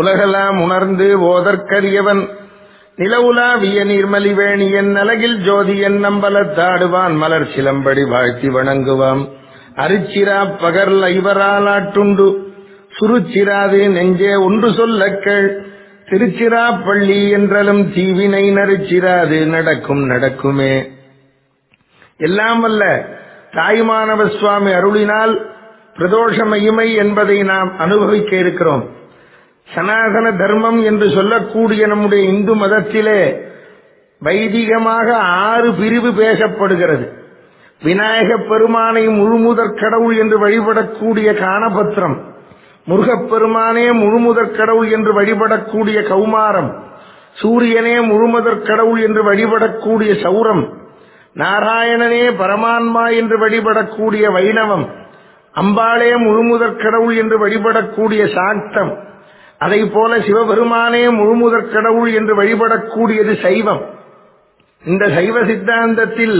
உலகெல்லாம் உணர்ந்து ஓதற்கரியவன். நிலவுலாவிய நீர்மலிவேணியன் அலகில் ஜோதியன் நம்பலத்தாடுவான் மலர் சிலம்படி வாழ்த்தி வணங்குவான் அரிச்சிரா பகர்ல இவராலாட்டுண்டு சுருச்சிராது நெஞ்சே ஒன்று சொல்ல கேள். திருச்சிரா பள்ளி என்றலும் தீவினை நரிச்சிராது நடக்கும் நடக்குமே. எல்லாம் வல்ல தாய்மானவ சுவாமி அருளினால் பிரதோஷ மகிமை என்பதை நாம் அனுபவிக்க இருக்கிறோம். சனாதன தர்மம் என்று சொல்லக்கூடிய நம்முடைய இந்து மதத்திலே வைதிகமாக ஆறு பிரிவு பேசப்படுகிறது. விநாயக பெருமானை முழுமுதற் கடவுள் என்று வழிபடக்கூடிய காணபத்திரம் முருகப்பெருமானே முழுமுதற் கடவுள் என்று வழிபடக்கூடிய கௌமாரம் சூரியனே முழுமுதற் கடவுள் என்று வழிபடக்கூடிய சௌரம் நாராயணனே பரமான்மா என்று வழிபடக்கூடிய வைணவம் அம்பாளே முழுமுதற் கடவுள் என்று வழிபடக்கூடிய சாக்தம் அதை போல சிவபெருமானே முழுமுதற் கடவுள் என்று வழிபடக்கூடியது சைவம். இந்த சைவ சித்தாந்தத்தில்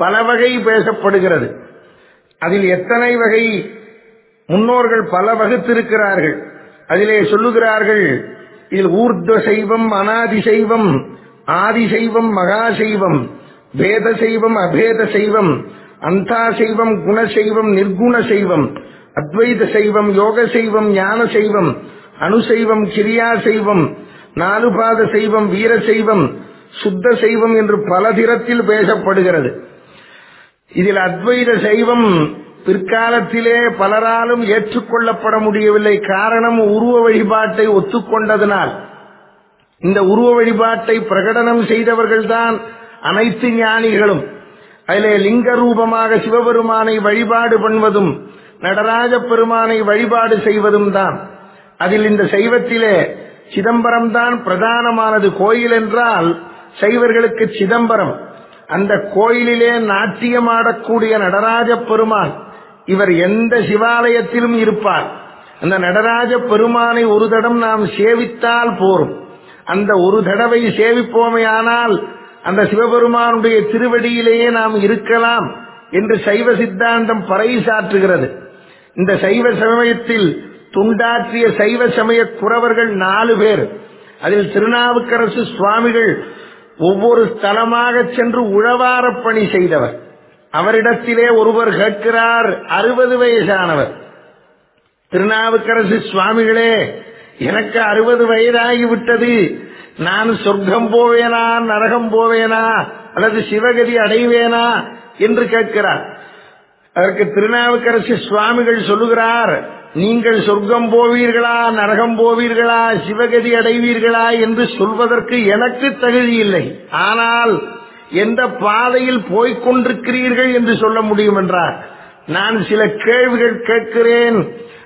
பல வகை பேசப்படுகிறது. அதில் எத்தனை வகை முன்னோர்கள் பல வகுத்திருக்கிறார்கள். அதிலே சொல்லுகிறார்கள் இதில் ஊர்த சைவம் அனாதி சைவம் ஆதி சைவம் மகா சைவம் வேத சைவம் அபேத சைவம் அந்தா சைவம் குணசைவம் நிர்குண சைவம் அத்வைத சைவம் யோக சைவம் ஞான சைவம் அணுசைவம் கிரியா சைவம் நாலுபாத சைவம் வீர சைவம் சுத்த சைவம் என்று பல திறத்தில் பேசப்படுகிறது. இதில் அத்வைத சைவம் பிற்காலத்திலே பலராலும் ஏற்றுக்கொள்ளப்பட முடியவில்லை. காரணம் உருவ வழிபாட்டை ஒத்துக்கொண்டதனால். இந்த உருவ வழிபாட்டை பிரகடனம் செய்தவர்கள்தான் அனைத்து ஞானிகளும். அதிலே லிங்க ரூபமாக சிவபெருமானை வழிபாடு பண்ணுவதும் நடராஜ பெருமானை வழிபாடு செய்வதும் தான். அதில் இந்த சைவத்திலே சிதம்பரம் தான் பிரதானமானது கோயில் என்றால் சைவர்களுக்கு சிதம்பரம். அந்த கோயிலிலே நாட்டியமாடக்கூடிய நடராஜ பெருமான் இவர் எந்த சிவாலயத்திலும் இருப்பார். அந்த நடராஜ பெருமானை ஒரு தடம் நாம் சேவித்தால் போரும். அந்த ஒரு தடவை சேவிப்போமையானால் அந்த சிவபெருமானுடைய திருவடியிலேயே நாம் இருக்கலாம் என்று சைவ சித்தாந்தம் பறைசாற்றுகிறது இந்த சைவ சமயத்தில் துண்டாற்றிய சைவ சமய குறவர்கள் நாலு பேர். அதில் திருநாவுக்கரசு சுவாமிகள் ஒவ்வொரு ஸ்தலமாக சென்று உழவார பணி செய்தவர். அவரிடத்திலே ஒருவர் கேட்கிறார் அறுபது வயசானவர். திருநாவுக்கரசு சுவாமிகளே எனக்கு அறுபது வயதாகிவிட்டது. நான் சொர்க்கம் போவேனா நரகம் போவேனா அல்லது சிவகதி அடைவேனா என்று கேட்கிறார். அதற்கு திருநாவுக்கரசு சுவாமிகள் சொல்லுகிறார் நீங்கள் சொர்க்கம் போவீர்களா நரகம் போவீர்களா சிவகதி அடைவீர்களா என்று சொல்வதற்கு எனக்கு தகுதி இல்லை. ஆனால் எந்த பாதையில் போய்கொண்டிருக்கிறீர்கள் என்று சொல்ல முடியும் என்றார் நான் சில கேள்விகள் கேட்கிறேன்.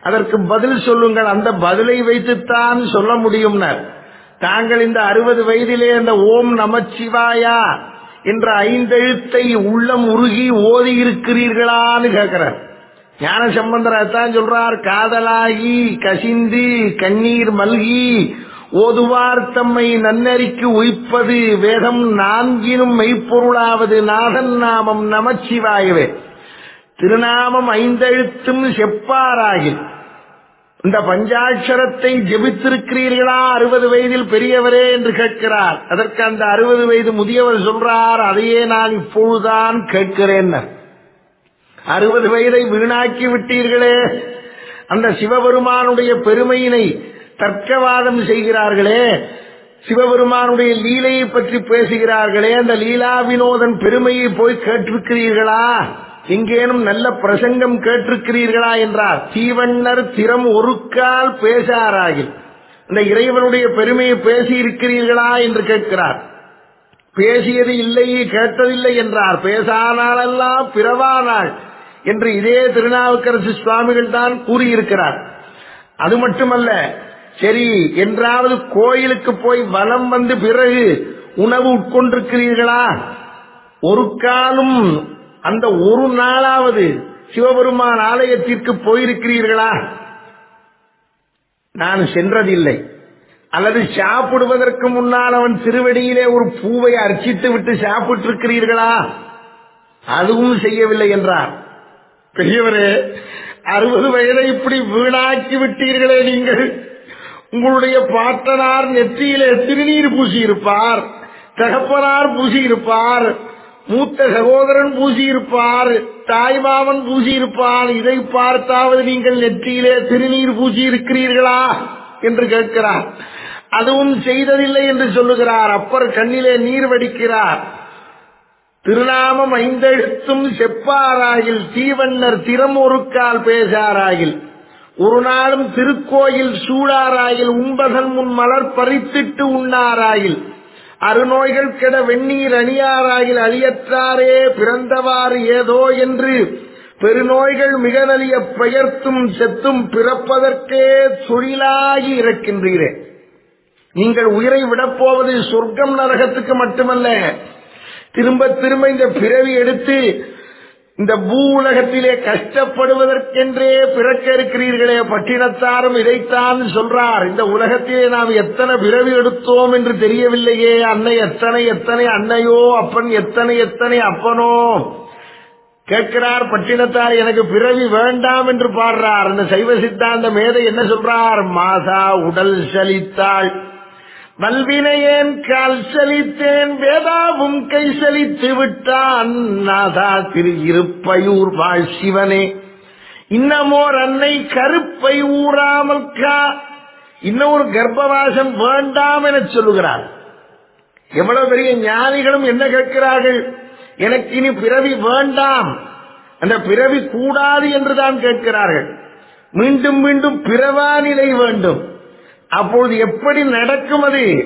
அதற்கு பதில் சொல்லுங்கள். அந்த பதிலை வைத்துத்தான் சொல்ல முடியும் தாங்கள் இந்த அறுபது வயதிலே அந்த ஓம் நமச்சிவாயா என்ற ஐந்தெழுத்தை உள்ளம் உருகி ஓதி இருக்கிறீர்களான்னு கேட்கிறார். ஞான சம்பந்தராத்தான் சொல்றார் காதலாகி கசிந்து கண்ணீர் மல்கி ஓதுவார் தம்மை நன்னறிக்கு உயிப்பது வேதம் நான்கினும் மெய்ப்பொருளாவது நாதன் நாமம் நமச்சிவாயவே. திருநாமம் ஐந்தெழுத்தும் செப்பாராகில். இந்த பஞ்சாட்சரத்தை ஜெபித்திருக்கிறீர்களா? அறுபது வயதில் பெரியவரே என்று கேட்கிறார். அதற்கு அந்த அறுபது வயது முதியவர் சொல்றார் அதையே நான் இப்பொழுதுதான் கேட்கிறேன் அறுபது வயதை வீணாக்கி விட்டீர்களே. அந்த சிவபெருமானுடைய பெருமையினை தர்க்கவாதம் செய்கிறார்களே. சிவபெருமானுடைய லீலையை பற்றி பேசுகிறார்களே. அந்த லீலா வினோதன் பெருமையை போய் கேட்டிருக்கிறீர்களா? எங்கேனும் நல்ல பிரசங்கம் கேட்டிருக்கிறீர்களா என்றார். தீவண்ணர் திறம் ஒரு கால் பேசாராகில். இந்த இறைவனுடைய பெருமையை பேசி இருக்கிறீர்களா என்று கேட்கிறார். பேசியது இல்லை கேட்டதில்லை என்றார். பேசானாலெல்லாம் பிறவானாள். என்று இதே திருநாவுக்கரசு சுவாமிகள் தான் கூறியிருக்கிறார். அது மட்டுமல்ல சரி என்றாவது கோயிலுக்கு போய் வலம் வந்து பிறகு உணவு உட்கொண்டிருக்கிறீர்களா? ஒரு காலம் அந்த ஒரு நாளாவது சிவபெருமான் ஆலயத்திற்கு போயிருக்கிறீர்களா? நான் சென்றதில்லை. அல்லது சாப்பிடுவதற்கு முன்னால் அவன் திருவடியிலே ஒரு பூவை அர்ச்சித்து விட்டு சாப்பிட்டிருக்கிறீர்களா? அதுவும் செய்யவில்லை என்றார். பெரியவரே அறுபது வயதை இப்படி வீணாக்கி விட்டீர்களே நீங்கள். உங்களுடைய பாட்டனார் நெற்றியிலே திருநீர் பூசியிருப்பார் தகப்பனார் பூசியிருப்பார் மூத்த சகோதரன் பூசியிருப்பார் தாய்மாமன் பூசியிருப்பார் இதை பார்த்தாவது நீங்கள் நெற்றியிலே திருநீர் பூசியிருக்கிறீர்களா என்று கேட்கிறார். அதுவும் செய்ததில்லை என்று சொல்லுகிறார். அப்பர் கண்ணிலே நீர் வடிக்கிறார். திருநாமம் ஐந்தெழுத்தும் செப்பாராயில் தீவண்ணர் திறமொருக்கால் பேசாராகில் பேசாராயில். ஒரு நாளும் திருக்கோயில் சூடாராயில் உண்பதன் முன் மலர் பறித்திட்டு உண்ணாராயில். அருநோய்கள் கெட வெந்நீர் அணியாராயில் அழியற்றாரே பிறந்தவாறு ஏதோ என்று பெருநோய்கள் மிக நலிய பெயர்த்தும் செத்தும் பிறப்பதற்கே தொழிலாகி இருக்கின்றீரே நீங்கள் உயிரை விடப்போவது சொர்க்கம் நரகத்துக்கு மட்டுமல்ல திரும்ப திரும்ப இந்த பிறவி எடுத்து இந்த பூ உலகத்திலே கஷ்டப்படுவதற்கென்றே பிறக்க இருக்கிறீர்களே பட்டினத்தாரும் இதைத்தான் சொல்றார். இந்த உலகத்திலே நாம் எத்தனை பிறவி எடுத்தோம் என்று தெரியவில்லையே அன்னை எத்தனை எத்தனை அன்னையோ அப்பன் எத்தனை எத்தனை அப்பனோ. கேட்கிறார் பட்டினத்தார் எனக்கு பிறவி வேண்டாம் என்று பாடுறார். அந்த சைவ சித்தாந்த மேதை என்ன சொல்றார்? மாதா உடல் சலித்தாள். வல்வினையேன் கால் சலித்தேன் வேதாவும் கை சலித்து விட்டான். நாதா திரு இருப்பையூர் வாழ் சிவனே. இன்னமோர் அன்னை கருப்பை ஊறாமல் கா. இன்னொரு கர்ப்பவாசம் வேண்டாம் என சொல்லுகிறார் எவ்வளவு பெரிய ஞானிகளும் என்ன கேட்கிறார்கள்? எனக்கு இனி பிறவி வேண்டாம். அந்த பிறவி கூடாது என்றுதான் கேட்கிறார்கள். மீண்டும் மீண்டும் பிறவா நிலை வேண்டும். அப்பொழுது எப்படி நடக்கும் அது?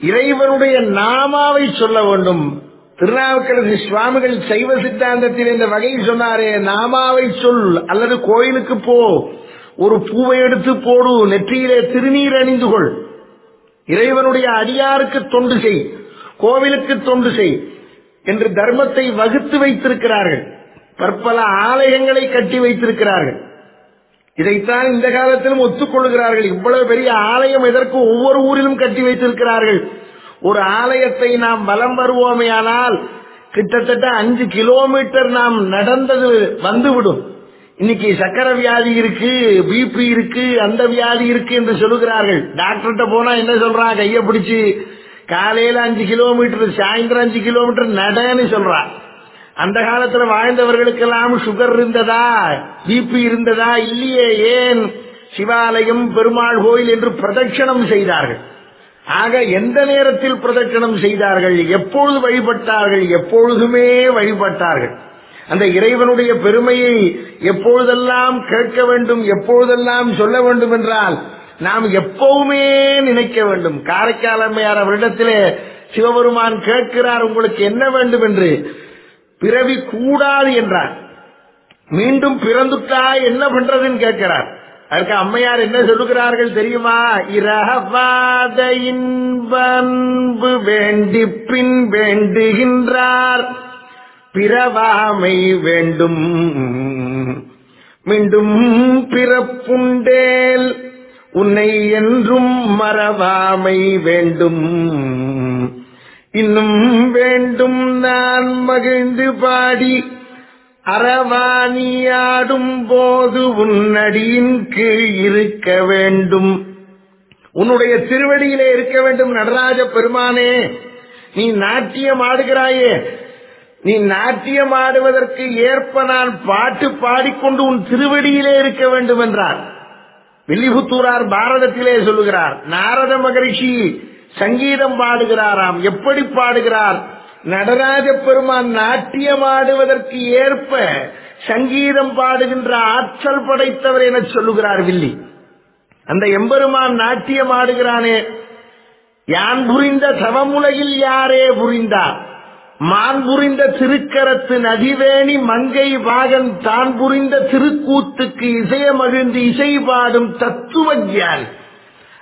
இறைவனுடைய நாமாவை சொல்ல வேண்டும். திருநாவுக்கரசு சுவாமிகள் சைவ சித்தாந்தத்தில் இந்த வகை சொன்னாரே நாமாவை சொல் அல்லது கோயிலுக்கு போ ஒரு பூவை எடுத்து போடு நெற்றியிலே திருநீர் அணிந்து கொள். இறைவனுடைய அடியாருக்கு தொண்டு செய் கோவிலுக்கு தொண்டு செய் என்று தர்மத்தை வகுத்து வைத்திருக்கிறார்கள். பற்பல ஆலயங்களை கட்டி வைத்திருக்கிறார்கள். இதைத்தான் இந்த காலத்திலும் ஒத்துக்கொள்கிறார்கள். இவ்வளவு பெரிய ஆலயம் எதற்கு ஒவ்வொரு ஊரிலும் கட்டி வைத்திருக்கிறார்கள்? ஒரு ஆலயத்தை நாம் வலம் வருவோமேயானால் கிட்டத்தட்ட அஞ்சு கிலோமீட்டர் நாம் நடந்தது வந்துவிடும். இன்னைக்கு சக்கர வியாதி இருக்கு பிபி இருக்கு அந்த வியாதி இருக்கு என்று சொல்லுகிறார்கள். டாக்டர்கிட்ட போனா என்ன சொல்றான் கைய பிடிச்சு காலையில அஞ்சு கிலோமீட்டர் சாயந்தரம் அஞ்சு கிலோமீட்டர் நடன்னு சொல்றான் அந்த காலத்துல வாழ்ந்தவர்களுக்கெல்லாம் சுகர் இருந்ததா? பிபி இருந்ததா? இல்லையே ஏன்? சிவாலயம் பெருமாள் கோயில் என்று பிரதட்சணம் செய்தார்கள். ஆக எந்த நேரத்தில் பிரதட்சணம் செய்தார்கள்? எப்பொழுது வழிபட்டார்கள்? எப்பொழுதுமே வழிபட்டார்கள். அந்த இறைவனுடைய பெருமையை எப்பொழுதெல்லாம் கேட்க வேண்டும் எப்பொழுதெல்லாம் சொல்ல வேண்டும் என்றால் நாம் எப்பவுமே நினைக்க வேண்டும். காரைக்கால் அம்மையார் அவரிடத்திலே சிவபெருமான் கேட்கிறார் உங்களுக்கு என்ன வேண்டும்? என்று பிறவி கூடாது என்றார். மீண்டும் பிறந்துட்டா என்ன பண்றதுன்னு கேட்கிறார். அதற்கு அம்மையார் என்ன சொல்லுகிறார்கள் தெரியுமா? இரவாத இன்பு வேண்டி பின் வேண்டுகின்றார். பிறவாமை வேண்டும். மீண்டும் பிறப்புண்டேல் உன்னை என்றும் மறவாமை வேண்டும். இன்னும் வேண்டும் நான் மகிழ்ந்து பாடி அறவாணியாடும் போது உன்னடியின் கீழ் இருக்க வேண்டும். உன்னுடைய திருவடியிலே இருக்க வேண்டும் நடராஜ பெருமானே. நீ நாட்டியம் ஆடுகிறாயே. நீ நாட்டியம் ஆடுவதற்கு ஏற்ப நான் பாட்டு பாடிக்கொண்டு உன் திருவடியிலே இருக்க வேண்டும் என்றார் வில்லிபுத்தூரார் பாரதத்திலே சொல்லுகிறார் நாரத மகரிஷி சங்கீதம் பாடுகிறாராம். எப்படி பாடுகிறார்? நடராஜ பெருமான் நாட்டியம் ஆடுவதற்கு ஏற்ப சங்கீதம் பாடுகின்ற ஆற்றல் படைத்தவர் என சொல்லுகிறார் வில்லி. அந்த எம்பெருமான் நாட்டியம் ஆடுகிறானே. யான் புரிந்த சவமுலையில் யாரே புரிந்தார்? மான் புரிந்த திருக்கரத்து நதிவேணி மங்கை வாகன் தான் புரிந்த திருக்கூத்துக்கு இசைய மகிழ்ந்து இசை பாடும் தத்துவ ஞானி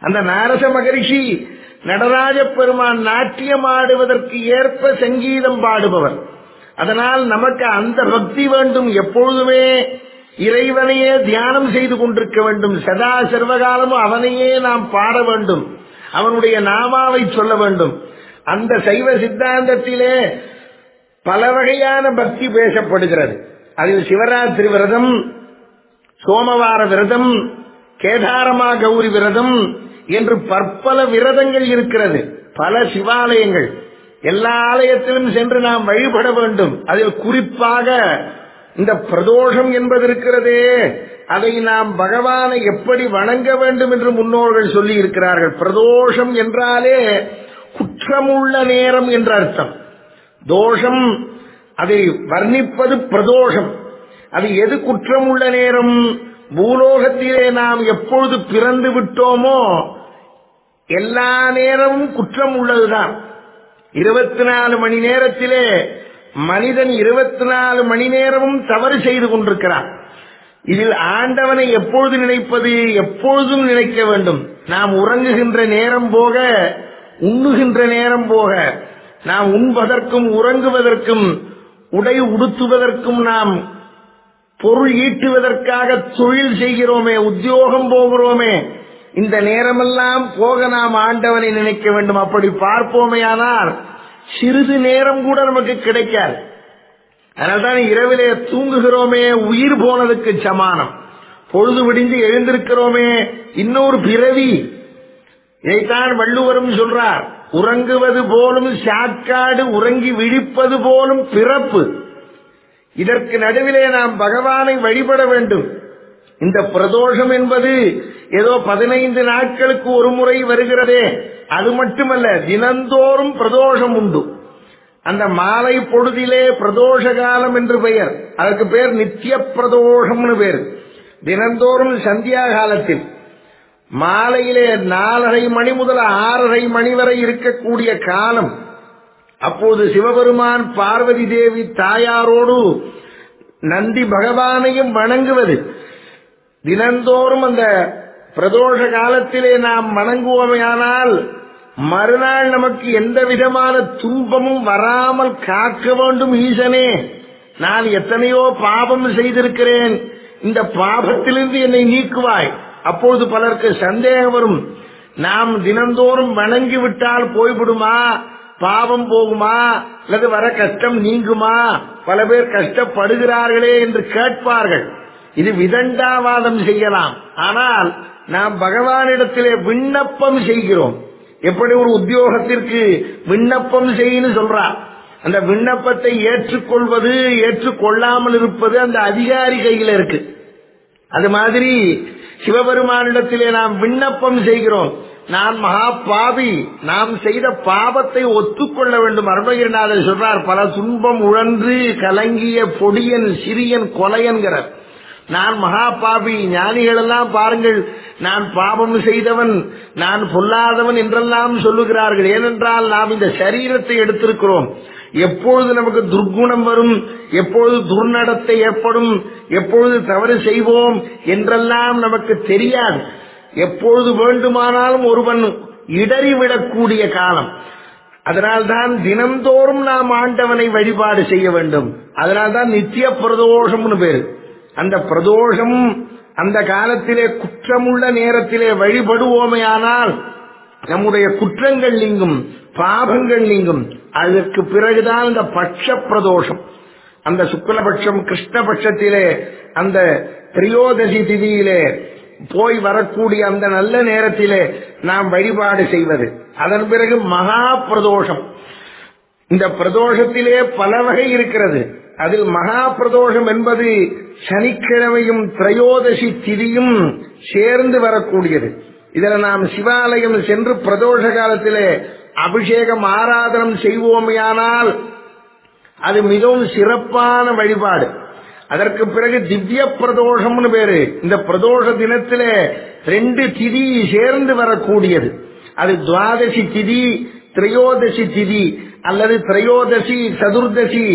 அந்த நாரச மகரிஷி நடராஜ பெருமான் நாட்டியம் ஆடுவதற்கு ஏற்ப சங்கீதம் பாடுபவர். அதனால் நமக்கு அந்த பக்தி வேண்டும். எப்பொழுதுமே இறைவனையே தியானம் செய்து கொண்டிருக்க வேண்டும். சதா சர்வகாலமும் அவனையே நாம் பாட வேண்டும். அவனுடைய நாமாவை சொல்ல வேண்டும். அந்த சைவ சித்தாந்தத்திலே பல வகையான பக்தி பேசப்படுகிறது. அதில் சிவராத்திரி விரதம் சோமவார விரதம் கேதாரமா கௌரி விரதம் என்று பற்பல விரதங்கள் இருக்கிறது. பல சிவாலயங்கள். எல்லா ஆலயத்திலும் சென்று நாம் வழிபட வேண்டும். அதில் குறிப்பாக இந்த பிரதோஷம் என்பது இருக்கிறதே. அதை நாம் பகவானை எப்படி வணங்க வேண்டும் என்று முன்னோர்கள் சொல்லி இருக்கிறார்கள். பிரதோஷம் என்றாலே குற்றமுள்ள நேரம் என்ற அர்த்தம். தோஷம் அதை வர்ணிப்பது பிரதோஷம். அது எது குற்றமுள்ள நேரம்? பூலோகத்திலே நாம் எப்பொழுது பிறந்து விட்டோமோ எல்லா நேரமும் குற்றம் உள்ளதுதான். இருபத்தி நாலு மணி நேரத்திலே மனிதன் இருபத்தி நாலு மணி நேரமும் தவறு செய்து கொண்டிருக்கிறான். இதில் ஆண்டவனை எப்பொழுது நினைப்பது எப்பொழுதும் நினைக்க வேண்டும். நாம் உறங்குகின்ற நேரம் போக உண்ணுகின்ற நேரம் போக நாம் உண்பதற்கும் உறங்குவதற்கும் உடை உடுத்துவதற்கும் நாம் பொருள் ஈட்டுவதற்காக தொழில் செய்கிறோமே உத்தியோகம் போகிறோமே இந்த நேரமெல்லாம் போக நாம் ஆண்டவனை நினைக்க வேண்டும். அப்படி பார்ப்போமையானால் சிறிது நேரம் கூட நமக்கு கிடைக்காது. அதனால்தான் இரவிலே தூங்குகிறோமே உயிர் போனதுக்கு சமானம். பொழுது விடிந்து எழுந்திருக்கிறோமே இன்னொரு பிறவி. இதைத்தான் வள்ளுவரும் சொல்றார். உறங்குவது போலும் சாக்காடு உறங்கி விழிப்பது போலும் பிறப்பு. இதற்கு நடுவிலே நாம் பகவானை வழிபட வேண்டும். இந்த பிரதோஷம் என்பது ஏதோ பதினைந்து நாட்களுக்கு ஒரு முறை வருகிறதே. அது மட்டுமல்ல தினந்தோறும் பிரதோஷம் உண்டு. அந்த மாலை பொழுதிலே பிரதோஷ காலம் என்று பெயர். அதற்கு பேர் நித்திய பிரதோஷம்னு பேர். தினந்தோறும் சந்தியா காலத்தில். மாலையிலே நாலரை மணி முதல் ஆறரை மணி வரை இருக்கக்கூடிய காலம். அப்போது சிவபெருமான் பார்வதி தேவி தாயாரோடு நந்தி பகவானையும் வணங்குவது. தினந்தோறும் அந்த பிரதோஷ காலத்திலே நாம் வணங்குவோமையானால் மறுநாள் நமக்கு எந்த விதமான துன்பமும் வராமல் காக்க வேண்டும் ஈசனே. நான் எத்தனையோ பாபம் செய்திருக்கிறேன். இந்த பாபத்திலிருந்து என்னை நீக்குவாய். அப்போது பலருக்கு சந்தேகம் வரும். நாம் தினந்தோறும் வணங்கி விட்டால் போய்விடுமா? பாவம் போகுமா? அல்லது வர கஷ்டம் நீங்குமா? பல பேர் கஷ்டப்படுகிறார்களே என்று கேட்பார்கள். இது விதண்டாவாதம் செய்யலாம். ஆனால் நாம் பகவானிடத்திலே விண்ணப்பம் செய்கிறோம். எப்படி ஒரு உத்தியோகத்திற்கு விண்ணப்பம் செய்யணும் சொல்றார் அந்த விண்ணப்பத்தை ஏற்றுக்கொள்வது ஏற்றுக்கொள்ளாமல் இருப்பது அந்த அதிகாரி கையில் இருக்கு. அது மாதிரி சிவபெருமானிடத்திலே நாம் விண்ணப்பம் செய்கிறோம். நான் மகா பாவி நாம் செய்த பாவத்தை ஒத்துக்கொள்ள வேண்டும். அருணகிரிநாதர் சொல்றார் பல துன்பம் உழன்று கலங்கிய பொடியன் சிறியன் கொலையன்கிறார். நான் மகா பாபி ஞானிகள் எல்லாம் பாருங்கள். நான் பாபம் செய்தவன் நான் பொல்லாதவன் என்றெல்லாம் சொல்லுகிறார்கள். ஏனென்றால் நாம் இந்த சரீரத்தை எடுத்திருக்கிறோம். எப்பொழுது நமக்கு துர்க்குணம் வரும் எப்பொழுது துர்நடத்தை ஏற்படும் எப்பொழுது தவறு செய்வோம் என்றெல்லாம் நமக்கு தெரியாது. எப்பொழுது வேண்டுமானாலும் ஒருவன் இடறிவிடக்கூடிய காலம். அதனால்தான் தினந்தோறும் நாம் ஆண்டவனை வழிபாடு செய்ய வேண்டும். அதனால்தான் நித்திய பிரதோஷம்னு பேரு. அந்த பிரதோஷம் அந்த காலத்திலே குற்றமுள்ள நேரத்திலே வழிபடுவோமையானால் நம்முடைய குற்றங்கள் நீங்கும் பாபங்கள் நீங்கும். அதற்கு பிறகுதான் இந்த பட்ச பிரதோஷம் அந்த சுக்லபட்சம் கிருஷ்ணபட்சத்திலே அந்த திரியோதசி திதியிலே போய் வரக்கூடிய அந்த நல்ல நேரத்திலே நாம் வழிபாடு செய்வது. அதன் பிறகு மகா பிரதோஷம். இந்த பிரதோஷத்திலே பல வகை இருக்கிறது. அதில் மகா பிரதோஷம் என்பது சனிக்கிழமையும் திரையோதசி திதியும் சேர்ந்து வரக்கூடியது. இதில் நாம் சிவாலயம் சென்று பிரதோஷ காலத்திலே அபிஷேகம் ஆராதனம் செய்வோமையானால் அது மிகவும் சிறப்பான வழிபாடு. அதற்கு பிறகு திவ்ய பிரதோஷம்னு பேரு. இந்த பிரதோஷ தினத்திலே ரெண்டு திதி சேர்ந்து வரக்கூடியது. அது துவாதசி திதி திரையோதசி திதி அல்லது திரையோதசி சதுர்தசி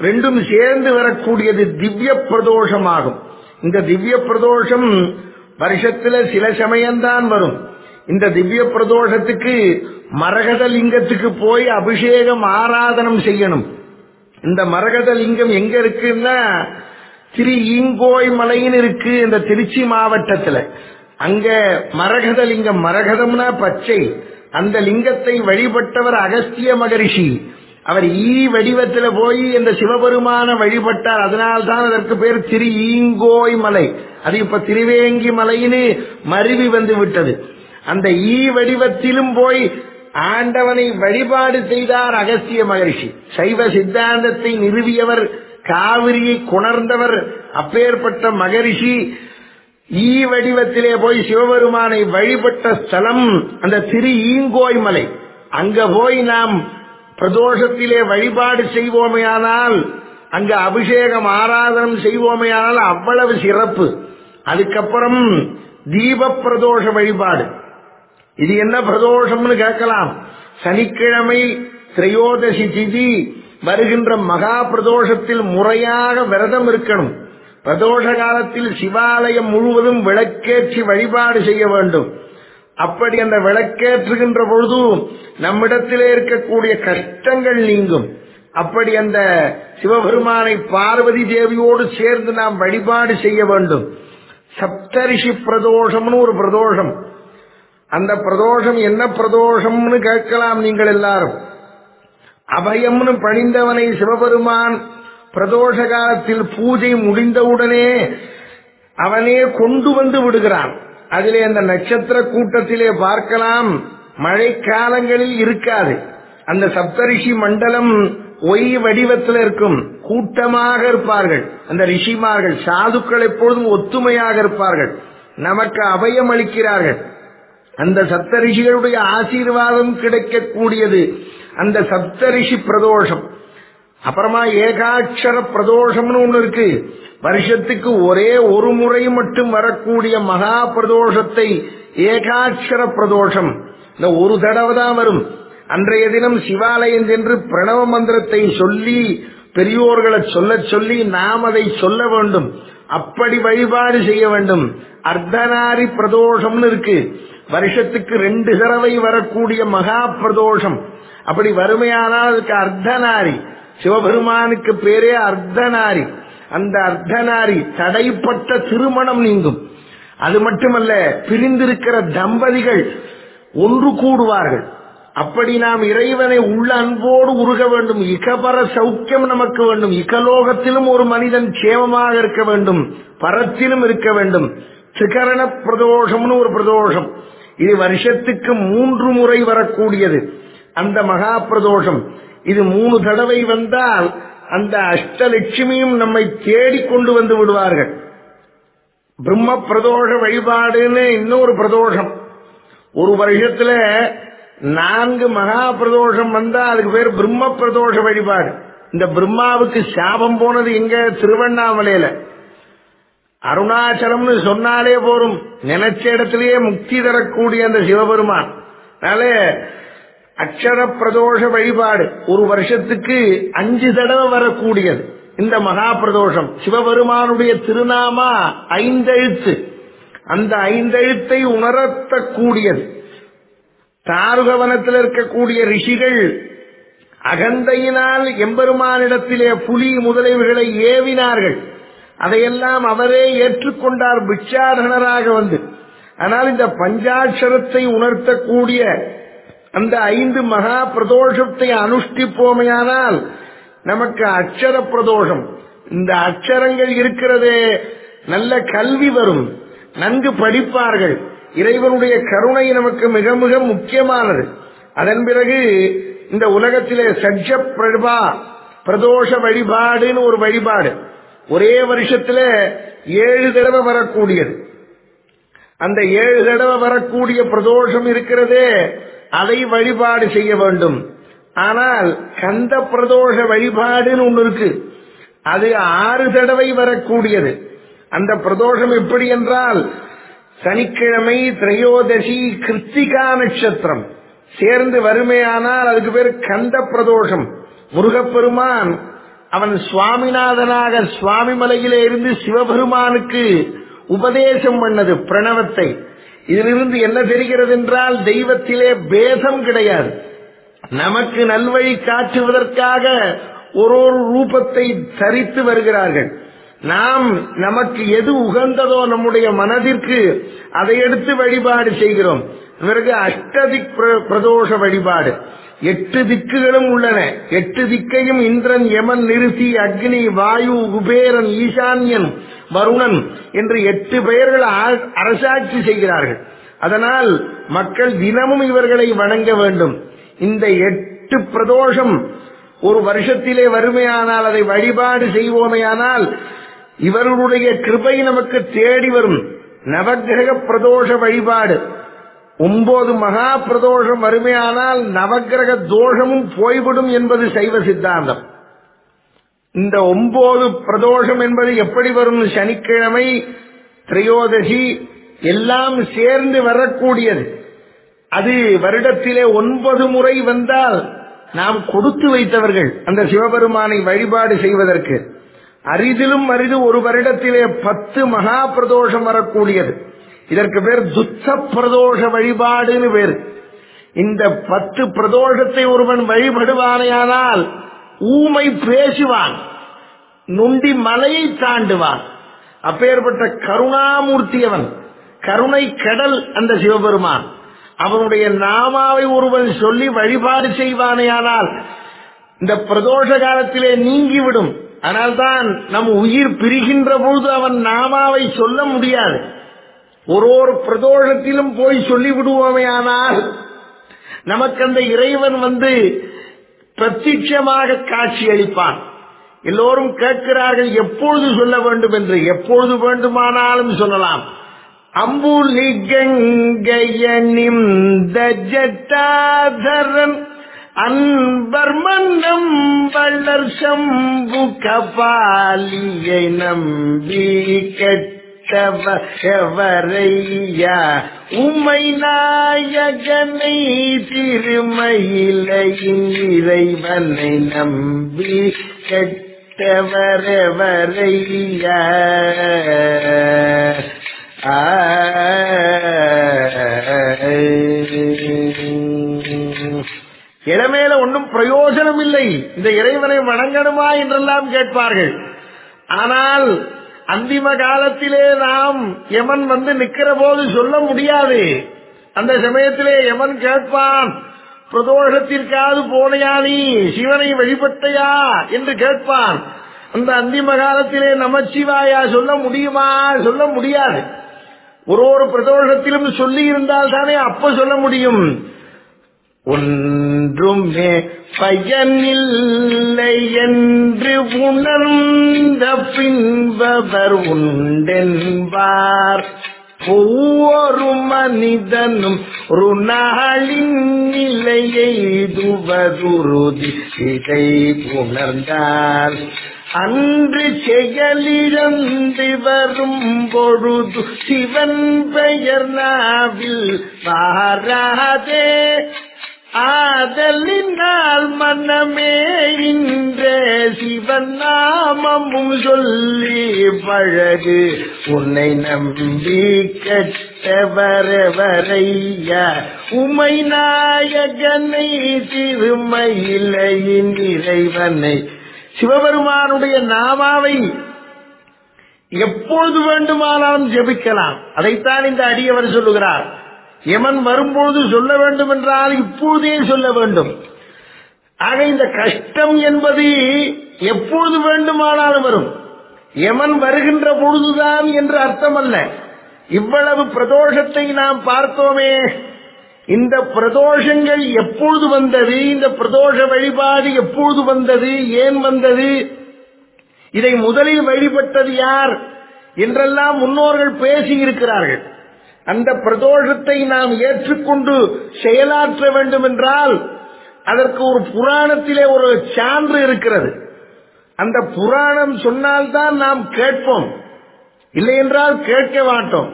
ரெண்டும் சேர்ந்து வரக்கூடியது திவ்ய பிரதோஷமாகும். இந்த திவ்ய பிரதோஷம் வருஷத்துல சில சமயம்தான் வரும். இந்த திவ்ய பிரதோஷத்துக்கு மரகத லிங்கத்துக்கு போய் அபிஷேகம் ஆராதனம் செய்யணும். இந்த மரகத லிங்கம் எங்க இருக்குன்னா திரு ஈங்கோய் மலைன்னு இருக்கு இந்த திருச்சி மாவட்டத்துல. அங்க மரகத லிங்கம் மரகதம்னா பச்சை. அந்த லிங்கத்தை வழிபட்டவர் அகஸ்திய மகரிஷி. அவர் ஈ வடிவத்தில் போய் இந்த சிவபெருமான வழிபட்டார். அதனால்தான் அதற்கு பேர் திரு ஈங்கோய் மலை. அது இப்ப திருவேங்கி மலைன்னு மருவி வந்து விட்டது. அந்த ஈ வடிவத்திலும் போய் ஆண்டவனை வழிபாடு செய்தார் அகஸ்திய மகரிஷி. சைவ சித்தாந்தத்தை நிறுவியவர் காவிரியை குணர்ந்தவர் அப்பேற்பட்ட மகரிஷி. ஈ வடிவத்திலே போய் சிவபெருமானை வழிபட்ட ஸ்தலம் அந்த திரு ஈங்கோய் மலை. அங்க போய் நாம் பிரதோஷத்திலே வழிபாடு செய்வோமையானால் அங்க அபிஷேகம் ஆராதனம் செய்வோமையானால் அவ்வளவு சிறப்பு. அதுக்கப்புறம் தீப பிரதோஷ வழிபாடு. இது என்ன பிரதோஷம்னு கேட்கலாம். சனிக்கிழமை திரையோதசி திதி வருகின்ற மகா பிரதோஷத்தில் முறையாக விரதம் இருக்கணும். பிரதோஷ காலத்தில் சிவாலயம் முழுவதும் விளக்கேற்றி வழிபாடு செய்ய வேண்டும். அப்படி அந்த விளக்கேற்றுகின்ற பொழுது நம்மிடத்திலே இருக்கக்கூடிய கஷ்டங்கள் நீங்கும். அப்படி அந்த சிவபெருமானை பார்வதி தேவியோடு சேர்ந்து நாம் வழிபாடு செய்ய வேண்டும். சப்தரிஷி பிரதோஷம்னு ஒரு பிரதோஷம். அந்த பிரதோஷம் என்ன பிரதோஷம்னு கேட்கலாம் நீங்கள் எல்லாரும். அபயம்னு பணிந்தவனை சிவபெருமான் பிரதோஷ காலத்தில் பூஜை முடிந்தவுடனே அவனே கொண்டு வந்து விடுகிறான். அதிலே அந்த நட்சத்திர கூட்டத்திலே பார்க்கலாம். மழை காலங்களில் இருக்காது. அந்த சப்தரிஷி மண்டலம் ஒய் வடிவத்தில் இருக்கும். கூட்டமாக இருப்பார்கள். அந்த ரிஷிமார்கள் சாதுக்கள் எப்பொழுதும் ஒத்துமையாக இருப்பார்கள். நமக்கு அபயம் அளிக்கிறார்கள். அந்த சப்தரிஷிகளுடைய ஆசீர்வாதம் கிடைக்கக்கூடியது. அந்த சப்தரிஷி பிரதோஷம். அப்புறமா ஏகாட்சர பிரதோஷம்னு ஒண்ணு இருக்கு. வருஷத்துக்கு ஒரே ஒரு முறை மட்டும் வரக்கூடிய மகா பிரதோஷத்தை ஏகாட்சர பிரதோஷம். இந்த ஒரு தடவை தான் வரும். அன்றைய தினம் சிவாலயம் சென்று பிரணவ மந்திரத்தை சொல்லி பெரியோர்களை சொல்ல சொல்லி நாம் அதை சொல்ல வேண்டும். அப்படி வழிபாடு செய்ய வேண்டும். அர்த்தநாரி பிரதோஷம்னு இருக்கு. வருஷத்துக்கு ரெண்டு தடவை வரக்கூடிய மகா பிரதோஷம் அப்படி வறுமையானால் அதுக்கு அர்த்தநாரி. சிவபெருமானுக்கு பேரே அர்த்தநாரி. அந்த அர்த்தநாரி தடைப்பட்ட திருமணம் நீங்கும். அது மட்டுமல்ல பிரிந்திருக்கிற தம்பதிகள் ஒன்று கூடுவார்கள். அப்படி நாம் இறைவனை உள்ள அன்போடு உருக வேண்டும். இகபர சௌக்கியம் நமக்கு வேண்டும். இகலோகத்திலும் ஒரு மனிதன் சேமமாக இருக்க வேண்டும். பரத்திலும் இருக்க வேண்டும். சிகரண பிரதோஷம்னு ஒரு பிரதோஷம். இது வருஷத்துக்கு மூன்று முறை வரக்கூடியது. அந்த மகா பிரதோஷம். இது மூணு தடவை வந்தால் அந்த அஷ்டலட்சுமியும் நம்மை தேடி கொண்டு வந்து விடுவார்கள். பிரம்ம பிரதோஷ வழிபாடுன்னு இன்னொரு பிரதோஷம். ஒரு வருஷத்துல நான்கு மகா பிரதோஷம் வந்தா அதுக்கு பேர் பிரம்ம பிரதோஷ வழிபாடு. இந்த பிரம்மாவுக்கு சாபம் போனது இங்க திருவண்ணாமலையில. அருணாச்சலம்னு சொன்னாலே போரும் நினைச்ச இடத்திலேயே முக்தி தரக்கூடிய அந்த சிவபெருமான். அதனால அக்ஷர பிரதோஷ வழிபாடு. ஒரு வருஷத்துக்கு அஞ்சு தடவை வரக்கூடியது. இந்த மகா பிரதோஷம் சிவபெருமானுடைய திருநாமா ஐந்தெழுத்து. அந்த ஐந்தெழுத்தை உணர்த்தக்கூடியது. தாருகவனத்தில் இருக்கக்கூடிய ரிஷிகள் அகந்தையினால் எம்பெருமானிடத்திலே புலி முதலீவுகளை ஏவினார்கள். அதையெல்லாம் அவரே ஏற்றுக்கொண்டார் பிச்சாடனராக வந்து. ஆனால் இந்த பஞ்சாட்சரத்தை உணர்த்தக்கூடிய அந்த ஐந்து மகா பிரதோஷத்தை அனுஷ்டிப்போமையானால் நமக்கு அக்ஷர பிரதோஷம் இந்த அக்ஷரங்கள் இருக்கிறதே நல்ல கல்வி வரும் நன்கு படிப்பார்கள். இறைவனுடைய கருணை நமக்கு மிக மிக முக்கியமானது. அதன் பிறகு இந்த உலகத்திலே சஜ்ஜ பிரபா பிரதோஷ வழிபாடுன்னு ஒரு வழிபாடு. ஒரே வருஷத்துல ஏழு தடவை வரக்கூடியது. அந்த ஏழு தடவை வரக்கூடிய பிரதோஷம் இருக்கிறதே அதை வழிபாடு செய்ய வேண்டும். ஆனால் கந்த பிரதோஷ வழிபாடுன்னு ஒண்ணு இருக்கு. அது ஆறு தடவை வரக்கூடியது. அந்த பிரதோஷம் எப்படி என்றால் சனிக்கிழமை திரையோதசி கிருத்திகா நட்சத்திரம். சேர்ந்து வறுமையானால் அதுக்கு பேர் கந்த பிரதோஷம். முருகப்பெருமான் அவன் சுவாமிநாதனாக சுவாமி மலையிலே இருந்து சிவபெருமானுக்கு உபதேசம் பண்ணது பிரணவத்தை. இதிலிருந்து என்ன தெரிகிறது என்றால் தெய்வத்திலே பேதம் கிடையாது. நமக்கு நல்வழி காட்டுவதற்காக ஒரு ஒரு ரூபத்தை தரித்து வருகிறார்கள். நாம் நமக்கு எது உகந்ததோ நம்முடைய மனதிற்கு அதை எடுத்து வழிபாடு செய்கிறோம். பிறகு அஷ்டதிக் பிர- பிரதோஷ வழிபாடு. எட்டு திக்குகளும் உள்ளன. எட்டு திக்கையும் இந்திரன் யமன் நிறுத்தி அக்னி வாயு குபேரன் ஈசான்யன் வருணன் என்று எட்டு பெயர்கள் ஆ- அரசாட்சி செய்கிறார்கள். அதனால் மக்கள் தினமும் இவர்களை வணங்க வேண்டும். இந்த எட்டு பிரதோஷம் ஒரு வருஷத்திலே வறுமையானால் அதை வழிபாடு செய்வோமையானால் இவர்களுடைய கிருபை நமக்கு தேடி வரும். நவக்கிரக பிரதோஷ வழிபாடு. ஒன்பது மகா பிரதோஷம் வறுமையானால் நவக்கிரக தோஷமும் போய்விடும் என்பது சைவ சித்தாந்தம். இந்த ஒன்பது பிரதோஷம் என்பது எப்படி வரும்? சனிக்கிழமை திரையோதசி எல்லாம் சேர்ந்து வரக்கூடியது. அது வருடத்திலே ஒன்பது முறை வந்தால் நாம் கொடுத்து வைத்தவர்கள் அந்த சிவபெருமானை வழிபாடு செய்வதற்கு. அரிதிலும் அரிது ஒரு வருடத்திலே பத்து மகா பிரதோஷம் வரக்கூடியது. இதற்கு பேர் துத்த பிரதோஷ வழிபாடுன்னு பேர். இந்த பத்து பிரதோஷத்தை ஒருவன் வழிபடுவானேயானால் ஊமை பேசுவான். நொண்டி மலையை தாண்டுவான். அப்பேற்பட்ட கருணாமூர்த்தி அவன் கருணை கடல் அந்த சிவபெருமான். அவனுடைய நாமாவை ஒருவன் சொல்லி வழிபாடு செய்வானேயானால் இந்த பிரதோஷ காலத்திலே நீங்கிவிடும். ஆனால்தான் நம் உயிர் பிரிகின்ற பொழுது அவன் நாமாவை சொல்ல முடியாது. ஒரு ஒரு பிரதோஷத்திலும் போய் சொல்லிவிடுவோமே ஆனால் நமக்கு அந்த இறைவன் வந்து பிரத்யட்சமாக காட்சி அளிப்பான் எல்லோரும் கேட்கிறார்கள் எப்பொழுது சொல்ல வேண்டும் என்று. எப்பொழுது வேண்டுமானாலும் சொல்லலாம். அம்புலி கங்கையனிம் அன்பர் மன்னம் வல்லர் சம்பு கபாலியை நம்பி கெட்டவரையா உமை நாயகனை திருமயிலையின் இறைவனை நம்பி கெட்டவரவரையா? இடமேல ஒன்றும் பிரயோஜனம் இல்லை இந்த இறைவனை வணங்கணுமா என்றெல்லாம் கேட்பார்கள். ஆனால் அந்திம காலத்திலே நாம் யமன் வந்து நிக்கிற போது சொல்ல முடியாது. அந்த சமயத்திலே யமன் கேட்பான் பிரதோஷத்திற்காவது போனையா நீ? சிவனை வழிபட்டையா? என்று கேட்பான். அந்த அந்திம காலத்திலே நமச்சிவாயா சொல்ல முடியுமா? சொல்ல முடியாது. ஒரு ஒரு பிரதோஷத்திலும் சொல்லி இருந்தால் தானே அப்ப சொல்ல முடியும். ஒன்றுமே பயனில்லை என்று உணர்ந்த பின்பவர் உண்டென்பார். ஒவ்வொரு மனிதனும் ருணாளின் நாளின் நிலையை துவதுருதி இதை உணர்ந்தார். அன்று செயலிழந்து வரும் பொழுது சிவன் பெயர் நாவில் பாராதே ஆதலினால் மனமே இன்ற சிவன் நாமமும் சொல்லி பழகு. உன்னை நம்பி கட்டவரவரையா? உமை நாயகனை திருமயிலையின் இறைவனை. சிவபெருமானுடைய நாமாவை எப்பொழுது வேண்டுமானாலும் ஜெபிக்கலாம். அதைத்தான் இந்த அடியவர் சொல்லுகிறார். யமன் வரும்பொழுது சொல்ல வேண்டும் என்றால் இப்பொழுதே சொல்ல வேண்டும். ஆக இந்த கஷ்டம் என்பது எப்பொழுது வேண்டுமானாலும் வரும். யமன் வருகின்ற பொழுதுதான் என்று அர்த்தம் அல்ல இவ்வளவு பிரதோஷத்தை நாம் பார்த்தோமே. இந்த பிரதோஷங்கள் எப்பொழுது வந்தது? இந்த பிரதோஷ வழிபாடு எப்பொழுது வந்தது? ஏன் வந்தது? இதை முதலில் வழிபட்டது யார்? என்றெல்லாம் முன்னோர்கள் பேசியிருக்கிறார்கள். அந்த பிரதோஷத்தை நாம் ஏற்றுக்கொண்டு செயலாற்ற வேண்டும் என்றால் அதற்கு ஒரு புராணத்திலே ஒரு சான்று இருக்கிறது. அந்த புராணம் சொன்னால்தான் நாம் கேட்போம். இல்லை என்றால் கேட்க மாட்டோம்.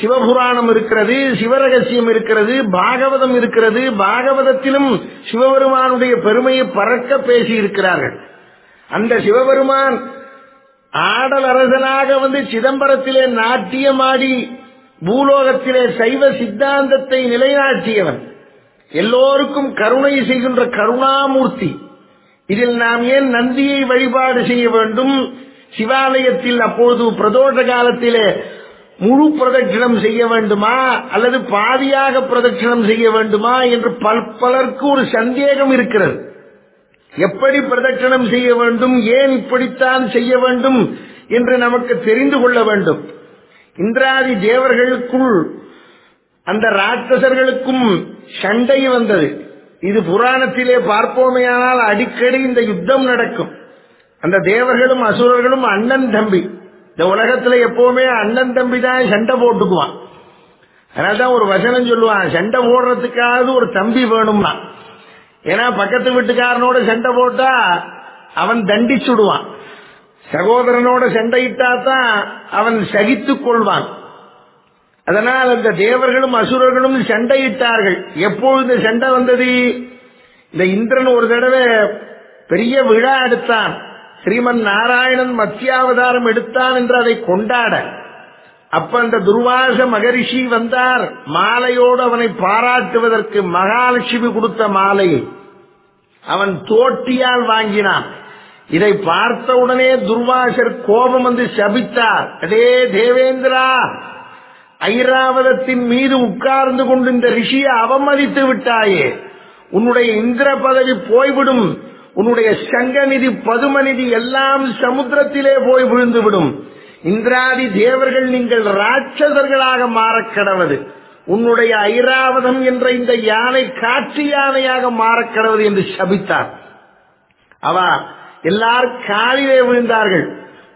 சிவபுராணம் இருக்கிறது சிவரகசியம் இருக்கிறது பாகவதம் இருக்கிறது பாகவதத்திலும் சிவபெருமானுடைய பெருமையை பறக்க பேசி இருக்கிறார்கள். அந்த சிவபெருமான் ஆடல் அரசனாக வந்து சிதம்பரத்திலே நாட்டியமாடி பூலோகத்திலே சைவ சித்தாந்தத்தை நிலைநாட்டியவன். எல்லோருக்கும் கருணை செய்கின்ற கருணாமூர்த்தி. இதில் நாம் ஏன் நந்தியை வழிபாடு செய்ய வேண்டும்? சிவாலயத்தில் அப்போது பிரதோஷ காலத்திலே முழு பிரதட்சிணம் செய்ய வேண்டுமா? அல்லது பாதியாக பிரதட்சிணம் செய்ய வேண்டுமா? என்று பல் பலருக்கு ஒரு சந்தேகம் இருக்கிறது. எப்படி பிரதட்சணம் செய்ய வேண்டும்? ஏன் இப்படித்தான் செய்ய வேண்டும்? என்று நமக்கு தெரிந்து கொள்ள வேண்டும். இந்திராதி தேவர்களுக்குள் அந்த ராட்சசர்களுக்கும் சண்டை வந்தது. இது புராணத்திலே பார்ப்போமேயானால் அடிக்கடி இந்த யுத்தம் நடக்கும். அந்த தேவர்களும் அசுரர்களும் அண்ணன் தம்பி. இந்த உலகத்துல எப்பவுமே அண்ணன் தம்பி தான் சண்டை போட்டுக்குவான். அதனால்தான் ஒரு வசனம் சொல்லுவான் சண்டை போடுறதுக்காவது ஒரு தம்பி வேணும்னா. ஏன்னா பக்கத்து வீட்டுக்காரனோட சண்டை போட்டா அவன் தண்டிச்சுடுவான். சகோதரனோட சண்டையிட்டா தான் அவன் சகித்துக் கொள்வான். அதனால் அந்த தேவர்களும் அசுரர்களும் சண்டையிட்டார்கள். எப்பொழுது இந்த சண்டை வந்தது? இந்த இந்திரன் ஒரு தடவை பெரிய விழா எடுத்தான். ஸ்ரீமன் நாராயணன் மத்தியாவதாரம் எடுத்தான் என்று அதை கொண்டாட. அப்ப அந்த துர்வாச மகரிஷி வந்தார். மாலையோடு அவனை பாராட்டுவதற்கு மகாலட்சுமி கொடுத்த மாலையை. அவன் தோட்டியால் வாங்கினான். இதை பார்த்த உடனே துர்வாசர் கோபம் வந்து சபித்தார். அதே தேவேந்திரா ஐராவதத்தின் மீது உட்கார்ந்து கொண்டு இந்த ரிஷியை அவமதித்து விட்டாயே. உன்னுடைய இந்திர பதவி போய்விடும். உன்னுடைய சங்கநிதி பதுமநிதி எல்லாம் சமுத்திரத்திலே போய் விழுந்துவிடும். இந்திராதி தேவர்கள் நீங்கள் ராட்சசர்களாக மாறக் கடவது. உன்னுடைய ஐராவதம் என்ற இந்த யானை காற்று யானையாக மாறக் கடவது என்று சபித்தார். அவ எல்லாரும் காலிலே விழுந்தார்கள்.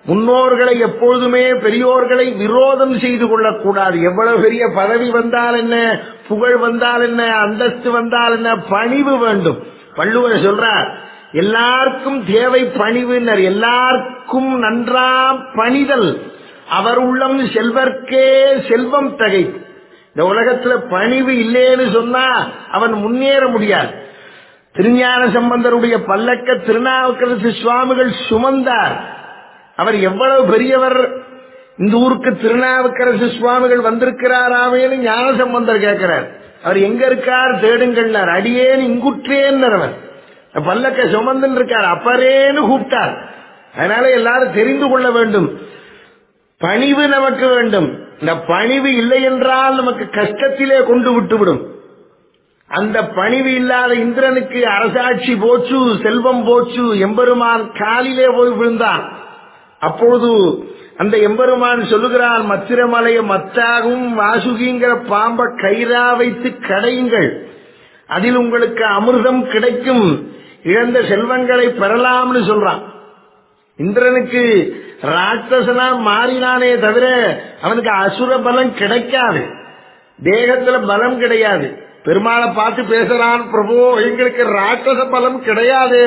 முன்னோர்களை எப்பொழுதுமே பெரியோர்களை விரோதம் செய்து கொள்ளக்கூடாது. எவ்வளவு பெரிய பதவி வந்தால் என்ன புகழ் வந்தால் என்ன அந்தஸ்து வந்தால் என்ன பணிவு வேண்டும். வள்ளுவர் சொல்றார் எல்லாருக்கும் தேவை பணிவினர் எல்லாருக்கும் நன்றா பணிதல். அவர் உள்ளம் செல்வர்க்கே செல்வம் தகை. இந்த உலகத்துல பணிவு இல்லேன்னு சொன்னா அவன் முன்னேற முடியாது. திருஞான சம்பந்தருடைய பல்லக்க திருநாவுக்கரசு சுவாமிகள் சுமந்தார். அவர் எவ்வளவு பெரியவர்? இந்த ஊருக்கு திருநாவுக்கரசு சுவாமிகள் வந்திருக்கிறாராமேன்னு ஞான சம்பந்தர் கேட்கிறார். அவர் எங்க இருக்கார்? தேடுங்கள்னார். அடியேன் இங்குற்றேன் அவர். பல்லக்க சுமந்துன்னு இருக்கார். அப்பரேன்னு கூப்பிட்டார். அதனால எல்லாரும் தெரிந்து கொள்ள வேண்டும். பணிவு நமக்கு வேண்டும். இந்த பணிவு இல்லை என்றால் நமக்கு கஷ்டத்திலே கொண்டு விட்டுவிடும். அந்த பணிவு இல்லாத இந்திரனுக்கு அரசாட்சி போச்சு செல்வம் போச்சு எம்பெருமான் காலிலே போய் விழுந்தான். அப்பொழுது அந்த எம்பெருமான் சொல்லுகிறான் மத்திரமலைய மத்தாகும் வாசுகிங்கிற பாம்ப கயிறா வைத்து கடையுங்கள். அதில் உங்களுக்கு அமிர்தம் கிடைக்கும். இழந்த செல்வங்களை பெறலாம்னு சொல்றான். இந்திரனுக்கு ராட்சசனா மாறினானே தவிர அவனுக்கு அசுர பலம் கிடைக்காது. தேகத்துல பலம் கிடையாது. பெருமாளை பார்த்து பேசுறான் பிரபு எங்களுக்கு ராட்சச பலம் கிடையாது.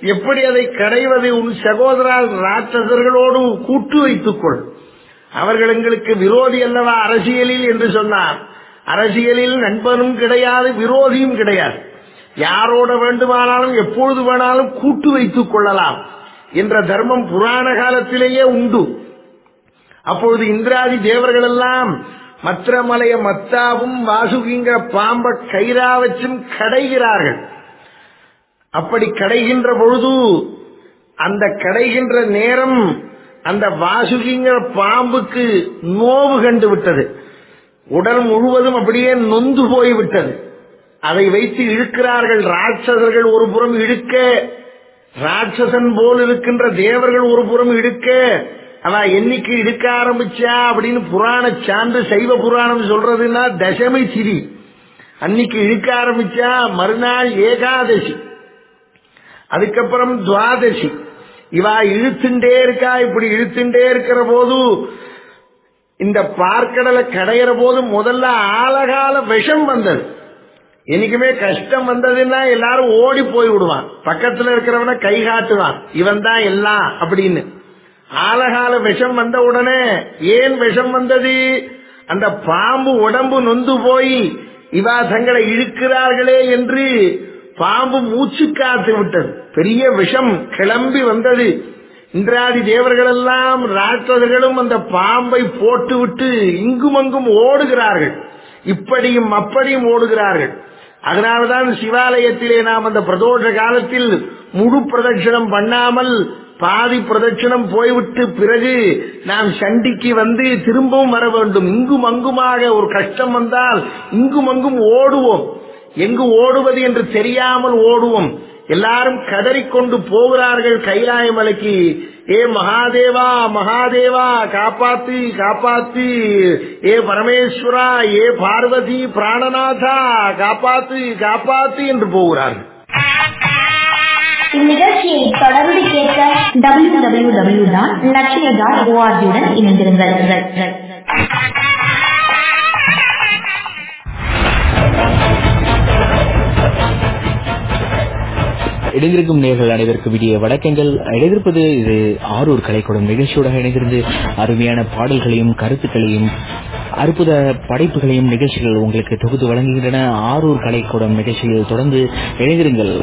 எப்படி அதை கடைவது உன் சகோதரா ராட்சசர்களோடு கூட்டு வைத்துக் கொள் அவர்கள் எங்களுக்கு விரோதி அல்லவா அரசியலில் என்று சொன்னார். அரசியலில் நண்பனும் கிடையாது விரோதியும் கிடையாது. யாரோட வேண்டுமானாலும் எப்பொழுது வேணாலும் கூட்டு வைத்துக் கொள்ளலாம் என்ற தர்மம் புராண காலத்திலேயே உண்டு. அப்பொழுது இந்திராதி தேவர்கள் எல்லாம் மத்திரமலைய மத்தாவும் வாசுகிங்கிற பாம்ப கயிறா வச்சும் கடைகிறார்கள். அப்படி கடைகின்ற பொழுது அந்த கடைகின்ற நேரம் அந்த வாசுகிங்கிற பாம்புக்கு நோவு கண்டு விட்டது. உடல் முழுவதும் அப்படியே நொந்து போய்விட்டது அதை வைத்து இழுக்கிறார்கள் ராட்சசர்கள் ஒரு புறம் இழுக்க ராட்சசன் போல் இருக்கின்ற தேவர்கள் ஒரு புறம் இழுக்க ஆனா என்னைக்கு இழுக்க ஆரம்பிச்சா அப்படின்னு புராண சான்று சைவ புராணம் சொல்றதுன்னா தசமி சிரி அன்னைக்கு இழுக்க ஆரம்பிச்சா மறுநாள் ஏகாதசி. அதுக்கப்புறம் துவாதசி. இவா இழுத்துண்டே இருக்கா இப்படி இழுத்துண்டே இருக்கிற போது இந்த பார்க்கடலை கடையிற போது முதல்ல ஆழகால விஷம் வந்தது. என்னைக்குமே கஷ்டம் வந்ததுன்னா எல்லாரும் ஓடி போய் விடுவான். பக்கத்துல இருக்கிறவன கை காட்டுவான். இவன் தான் எல்லாம் அப்படின்னு. காலகால விஷம் வந்த உடனே ஏன் விஷம் வந்தது? அந்த பாம்பு உடம்பு நொந்து போய் இவா தங்களை இழுக்கிறார்களே என்று பாம்பு மூச்சு காத்து விட்டது. பெரிய விஷம் கிளம்பி வந்தது. இந்திராதி தேவர்கள் எல்லாம் ராட்சதர்களும் அந்த பாம்பை போட்டுவிட்டு இங்குமங்கும் ஓடுகிறார்கள். இப்படியும் அப்படியும் ஓடுகிறார்கள். அதனால்தான் சிவாலயத்திலே நாம் அந்த பிரதோஷ காலத்தில் முழு பிரதட்சிணம் பண்ணாமல் பாதி பிரதட்சிணம் போய்விட்டு பிறகு நாம் சண்டிக்கு வந்து திரும்பவும் வர வேண்டும். இங்கும் அங்குமாக ஒரு கஷ்டம் வந்தால் இங்கும் அங்கும் ஓடுவோம். எங்கு ஓடுவது என்று தெரியாமல் ஓடுவோம். எல்லாரும் கதறிக்கொண்டு போகிறார்கள் கைலாய மலைக்கு. ஏ மகாதேவா மகாதேவா காப்பாத்து காப்பாத்து. ஏ பரமேஸ்வரா ஏ பார்வதி பிராணநாதா காப்பாத்து காப்பாத்து என்று போகிறார்கள். இந்நிகழ்ச்சியை தொடர்ந்து கேட்க W W W dot Latchiya dot ஓஆர்ஜியுடன் இணைந்திருங்கள். இணைந்திருக்கும் நேர்கள் அனைவருக்கும் விடிய வணக்கங்கள். இணைந்திருப்பது இது ஆரூர் கலைக்கூடம் நிகழ்ச்சியோட இணைந்திருந்து அருமையான பாடல்களையும் கருத்துக்களையும் அற்புத படைப்புகளையும் நிகழ்ச்சிகள் உங்களுக்கு தொகுத்து வழங்குகின்றன. ஆரூர் கலைக்கூடம் நிகழ்ச்சியில் தொடர்ந்து இணைந்திருங்கள்.